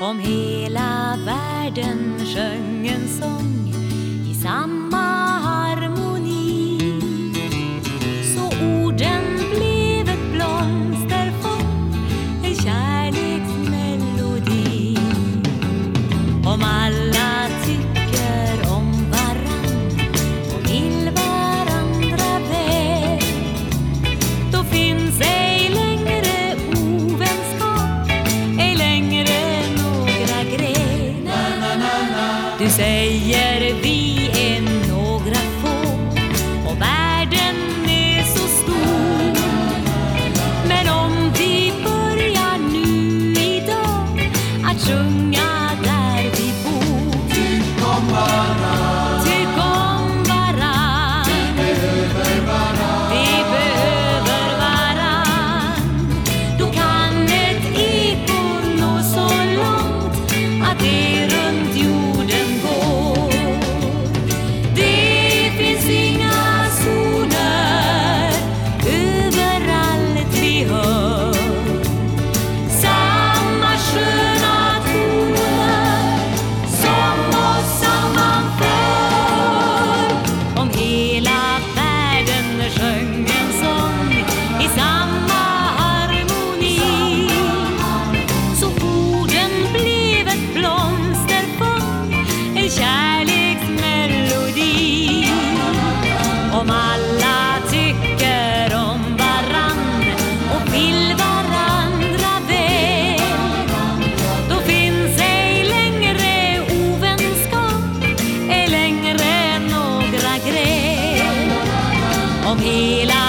Om hela världen sjöng en sång. Du säger vi är några få och världen är så stor. Men om vi börjar nu idag att sjunga där vi bor. om hela